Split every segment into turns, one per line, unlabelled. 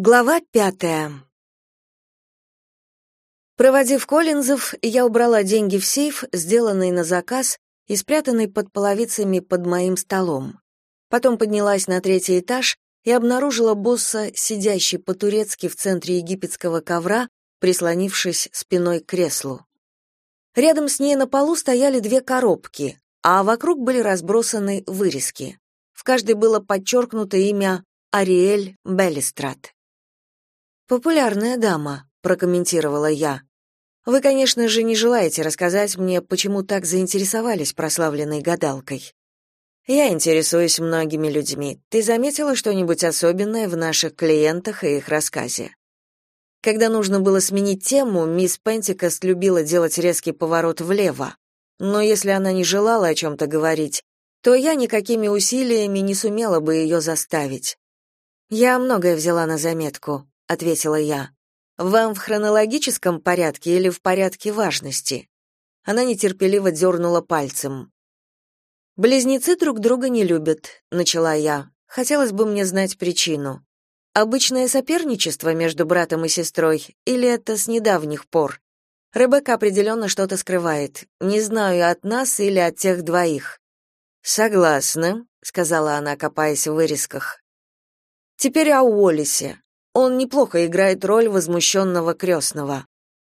Глава пятая. Проводив Коллинзов, я убрала деньги в сейф, сделанный на заказ и спрятанный под половицами под моим столом. Потом поднялась на третий этаж и обнаружила босса, сидящий по-турецки в центре египетского ковра, прислонившись спиной к креслу. Рядом с ней на полу стояли две коробки, а вокруг были разбросаны вырезки. В каждой было подчеркнуто имя Ариэль Беллистрат. Популярная дама, прокомментировала я. Вы, конечно же, не желаете рассказать мне, почему так заинтересовались прославленной гадалкой. Я интересуюсь многими людьми. Ты заметила что-нибудь особенное в наших клиентах и их рассказе? Когда нужно было сменить тему, мисс Пентикост любила делать резкий поворот влево. Но если она не желала о чем-то говорить, то я никакими усилиями не сумела бы ее заставить. Я многое взяла на заметку, ответила я. Вам в хронологическом порядке или в порядке важности? Она нетерпеливо дернула пальцем. Близнецы друг друга не любят, начала я. Хотелось бы мне знать причину. Обычное соперничество между братом и сестрой или это с недавних пор? Ребекка определенно что-то скрывает. Не знаю, от нас или от тех двоих. Согласна, сказала она, копаясь в вырезках. Теперь о Уоллесе. Он неплохо играет роль возмущенного крестного.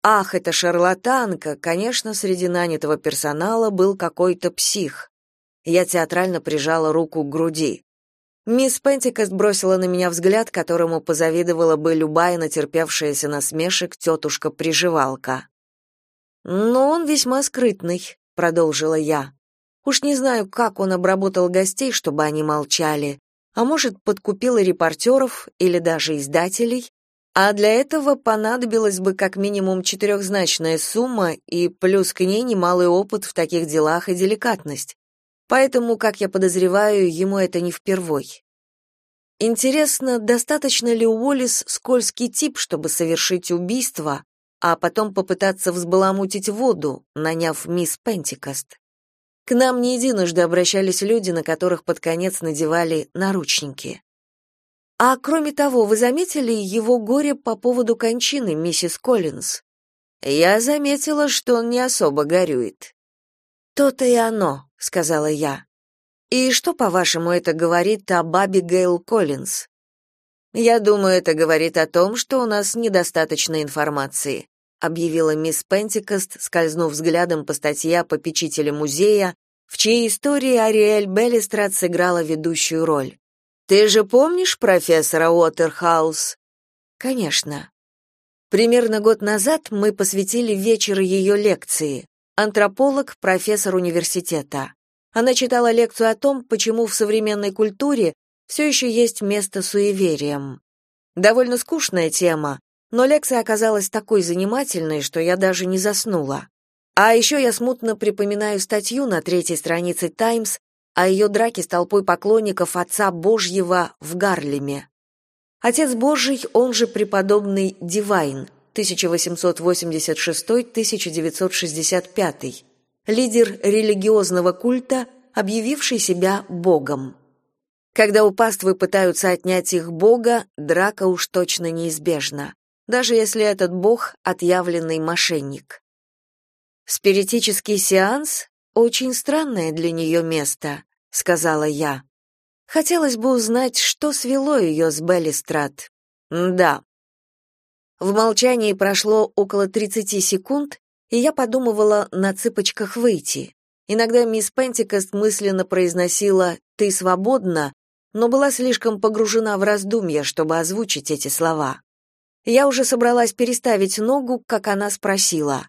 Ах, эта шарлатанка, конечно, среди нанятого персонала был какой-то псих. Я театрально прижала руку к груди. Мисс Пентикост бросила на меня взгляд, которому позавидовала бы любая натерпевшаяся насмешек тетушка-приживалка. «Но он весьма скрытный», — продолжила я. «Уж не знаю, как он обработал гостей, чтобы они молчали, а может, подкупила репортеров или даже издателей, а для этого понадобилась бы как минимум четырехзначная сумма и плюс к ней немалый опыт в таких делах и деликатность. Поэтому, как я подозреваю, ему это не впервой. Интересно, достаточно ли Уоллес скользкий тип, чтобы совершить убийство, а потом попытаться взбаламутить воду, наняв мисс Пентикост? К нам не единожды обращались люди, на которых под конец надевали наручники. А кроме того, вы заметили его горе по поводу кончины миссис Коллинз? Я заметила, что он не особо горюет. То-то и оно, сказала я. И что, по-вашему, это говорит о бабе Гейл Коллинз? Я думаю, это говорит о том, что у нас недостаточно информации объявила мисс Пентикост, скользнув взглядом по статье о попечителе музея, в чьей истории Ариэль Беллистрат сыграла ведущую роль. Ты же помнишь профессора Уотерхаус? Конечно. Примерно год назад мы посвятили вечер ее лекции. Антрополог, профессор университета. Она читала лекцию о том, почему в современной культуре все еще есть место суевериям. Довольно скучная тема, но лекция оказалась такой занимательной, что я даже не заснула. А еще я смутно припоминаю статью на третьей странице «Таймс» о ее драке с толпой поклонников Отца Божьего в Гарлеме. Отец Божий, он же преподобный Дивайн, 1886-1965, лидер религиозного культа, объявивший себя Богом. Когда у паствы пытаются отнять их Бога, драка уж точно неизбежна даже если этот бог отъявленный мошенник. Спиритический сеанс очень странное для нее место, сказала я. Хотелось бы узнать, что свело ее с Беллистрат. Да. В молчании прошло около 30 секунд, и я подумывала на цыпочках выйти. Иногда мисс Пентикост мысленно произносила «ты свободна», но была слишком погружена в раздумья, чтобы озвучить эти слова. Я уже собралась переставить ногу, как она спросила.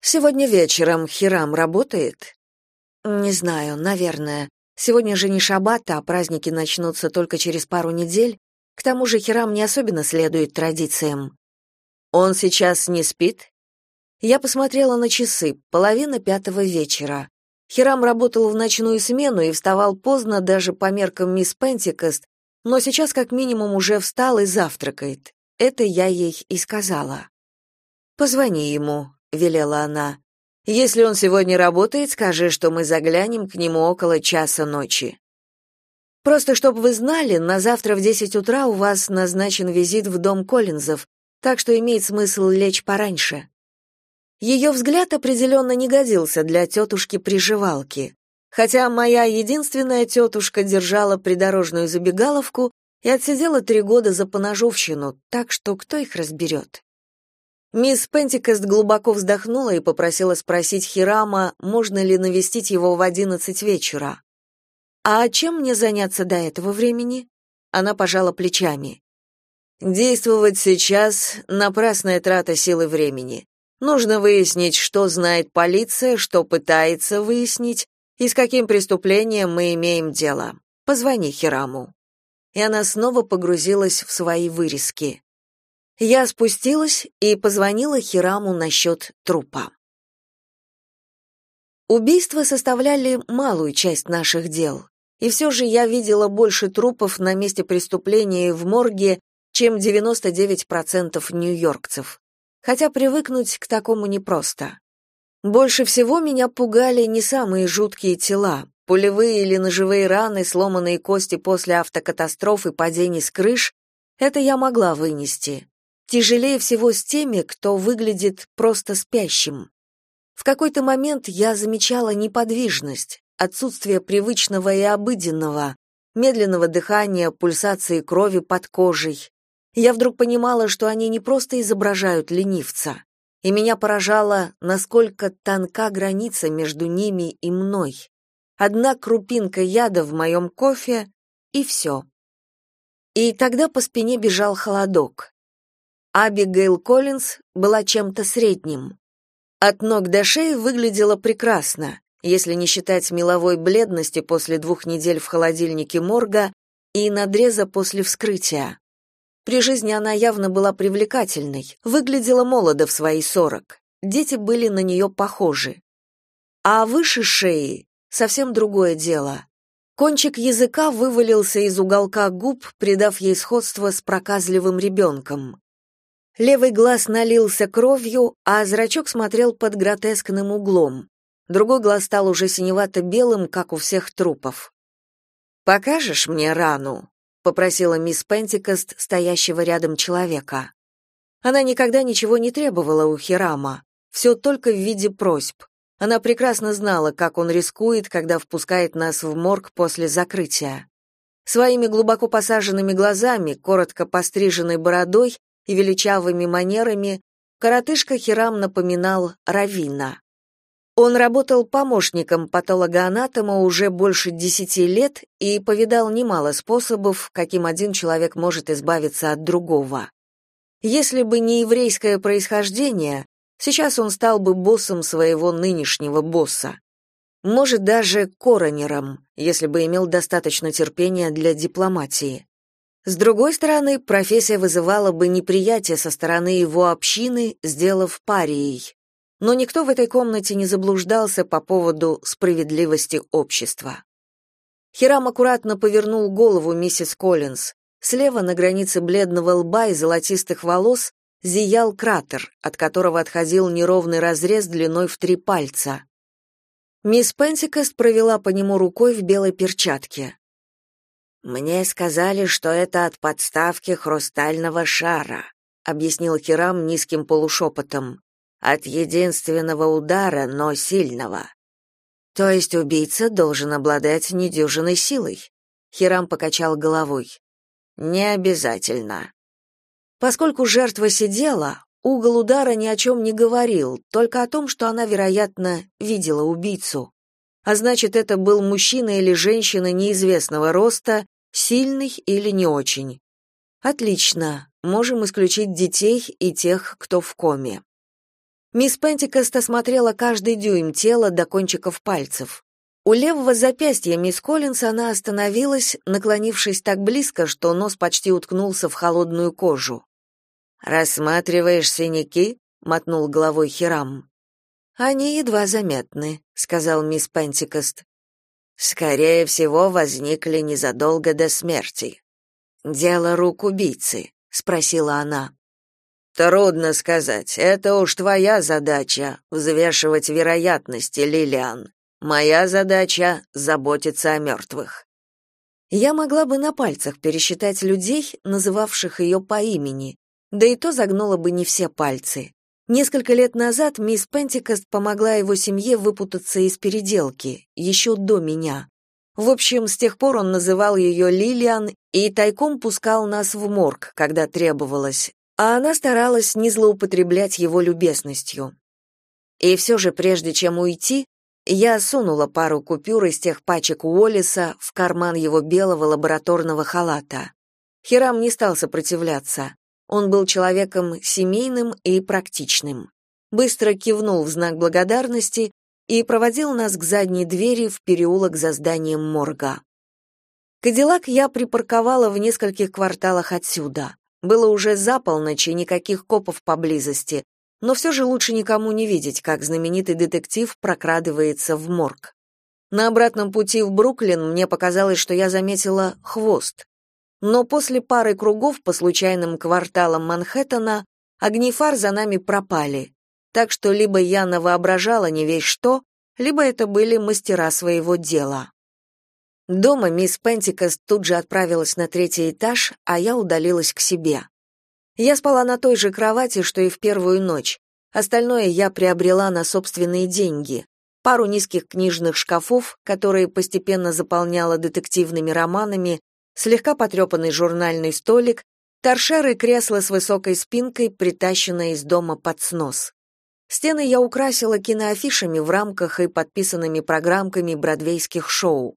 «Сегодня вечером Хирам работает?» «Не знаю, наверное. Сегодня же не шаббат, а праздники начнутся только через пару недель. К тому же Хирам не особенно следует традициям». «Он сейчас не спит?» Я посмотрела на часы, половина пятого вечера. Хирам работал в ночную смену и вставал поздно даже по меркам мисс Пентикост, но сейчас как минимум уже встал и завтракает. Это я ей и сказала. «Позвони ему», — велела она. «Если он сегодня работает, скажи, что мы заглянем к нему около часа ночи». Просто чтобы вы знали, на завтра в 10 утра у вас назначен визит в дом Коллинзов, так что имеет смысл лечь пораньше. Ее взгляд определенно не годился для тетушки-приживалки. Хотя моя единственная тетушка держала придорожную забегаловку и отсидела три года за поножовщину, так что кто их разберет? Мисс Пентикост глубоко вздохнула и попросила спросить Хирама, можно ли навестить его в одиннадцать вечера. «А чем мне заняться до этого времени?» Она пожала плечами. «Действовать сейчас — напрасная трата силы времени. Нужно выяснить, что знает полиция, что пытается выяснить, и с каким преступлением мы имеем дело. Позвони Хираму». И она снова погрузилась в свои вырезки. Я спустилась и позвонила Хираму насчет трупа. Убийства составляли малую часть наших дел, и все же я видела больше трупов на месте преступления и в морге, чем 99% нью-йоркцев. Хотя привыкнуть к такому непросто. Больше всего меня пугали не самые жуткие тела, пулевые или ножевые раны, сломанные кости после автокатастроф и падений с крыш, это я могла вынести. Тяжелее всего с теми, кто выглядит просто спящим. В какой-то момент я замечала неподвижность, отсутствие привычного и обыденного, медленного дыхания, пульсации крови под кожей. Я вдруг понимала, что они не просто изображают ленивца, и меня поражало, насколько тонка граница между ними и мной. Одна крупинка яда в моем кофе, и все. И тогда по спине бежал холодок. Абигейл Коллинз была чем-то средним. От ног до шеи выглядела прекрасно, если не считать меловой бледности после двух недель в холодильнике морга и надреза после вскрытия. При жизни она явно была привлекательной, выглядела молодо в свои сорок. Дети были на нее похожи. А выше шеи совсем другое дело. Кончик языка вывалился из уголка губ, придав ей сходство с проказливым ребенком. Левый глаз налился кровью, а зрачок смотрел под гротескным углом. Другой глаз стал уже синевато-белым, как у всех трупов. «Покажешь мне рану?» — попросила мисс Пентикост, стоящего рядом человека. Она никогда ничего не требовала у Хирама, все только в виде просьб. Она прекрасно знала, как он рискует, когда впускает нас в морг после закрытия. Своими глубоко посаженными глазами, коротко постриженной бородой и величавыми манерами, коротышка Хирам напоминал Равина. Он работал помощником патологоанатома уже больше десяти лет и повидал немало способов, каким один человек может избавиться от другого. Если бы не еврейское происхождение, сейчас он стал бы боссом своего нынешнего босса. Может, даже коронером, если бы имел достаточно терпения для дипломатии. С другой стороны, профессия вызывала бы неприятие со стороны его общины, сделав парией. Но никто в этой комнате не заблуждался по поводу справедливости общества. Хирам аккуратно повернул голову миссис Коллинз. Слева на границе бледного лба и золотистых волос зиял кратер, от которого отходил неровный разрез длиной в три пальца. Мисс Пенсикост провела по нему рукой в белой перчатке. Мне сказали, что это от подставки хрустального шара, объяснил Хирам низким полушепотом. От единственного удара, но сильного. То есть убийца должен обладать недюжиной силой. Хирам покачал головой. Не обязательно. Поскольку жертва сидела, угол удара ни о чем не говорил, только о том, что она, вероятно, видела убийцу. А значит, это был мужчина или женщина неизвестного роста, Сильный или не очень? Отлично. Можем исключить детей и тех, кто в коме. Мисс Пентикост осмотрела каждый дюйм тела до кончиков пальцев. У левого запястья мисс Коллинс она остановилась, наклонившись так близко, что нос почти уткнулся в холодную кожу. «Рассматриваешь синяки?» — мотнул головой Хирам. «Они едва заметны», — сказал мисс Пентикост скорее всего, возникли незадолго до смерти. Дело рук убийцы, спросила она. Трудно сказать. Это уж твоя задача взвешивать вероятности, Лилиан. Моя задача заботиться о мертвых». Я могла бы на пальцах пересчитать людей, называвших ее по имени, да и то загнула бы не все пальцы. Несколько лет назад мисс Пентикост помогла его семье выпутаться из переделки, еще до меня. В общем, с тех пор он называл ее Лилиан и тайком пускал нас в морг, когда требовалось, а она старалась не злоупотреблять его любезностью. И все же, прежде чем уйти, я сунула пару купюр из тех пачек Уоллиса в карман его белого лабораторного халата. Хирам не стал сопротивляться. Он был человеком семейным и практичным. Быстро кивнул в знак благодарности и проводил нас к задней двери в переулок за зданием морга. Кадиллак я припарковала в нескольких кварталах отсюда. Было уже за полночь никаких копов поблизости, но все же лучше никому не видеть, как знаменитый детектив прокрадывается в морг. На обратном пути в Бруклин мне показалось, что я заметила хвост. Но после пары кругов по случайным кварталам Манхэттена огни фар за нами пропали. Так что либо я навоображала не весь что, либо это были мастера своего дела. Дома мисс Пентикас тут же отправилась на третий этаж, а я удалилась к себе. Я спала на той же кровати, что и в первую ночь. Остальное я приобрела на собственные деньги. Пару низких книжных шкафов, которые постепенно заполняла детективными романами, слегка потрепанный журнальный столик, торшер и кресло с высокой спинкой, притащенное из дома под снос. Стены я украсила киноафишами в рамках и подписанными программками бродвейских шоу.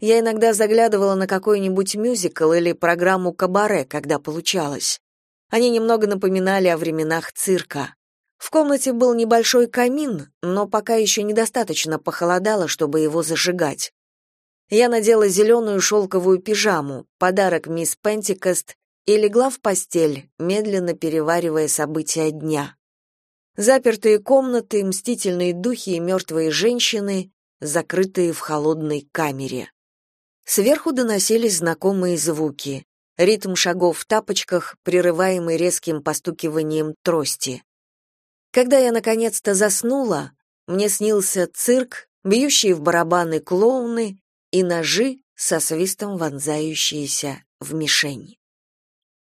Я иногда заглядывала на какой-нибудь мюзикл или программу «Кабаре», когда получалось. Они немного напоминали о временах цирка. В комнате был небольшой камин, но пока еще недостаточно похолодало, чтобы его зажигать. Я надела зеленую шелковую пижаму, подарок мисс Пентикост, и легла в постель, медленно переваривая события дня. Запертые комнаты, мстительные духи и мертвые женщины, закрытые в холодной камере. Сверху доносились знакомые звуки. Ритм шагов в тапочках, прерываемый резким постукиванием трости. Когда я наконец-то заснула, мне снился цирк, бьющие в барабаны клоуны и ножи со свистом вонзающиеся в мишень.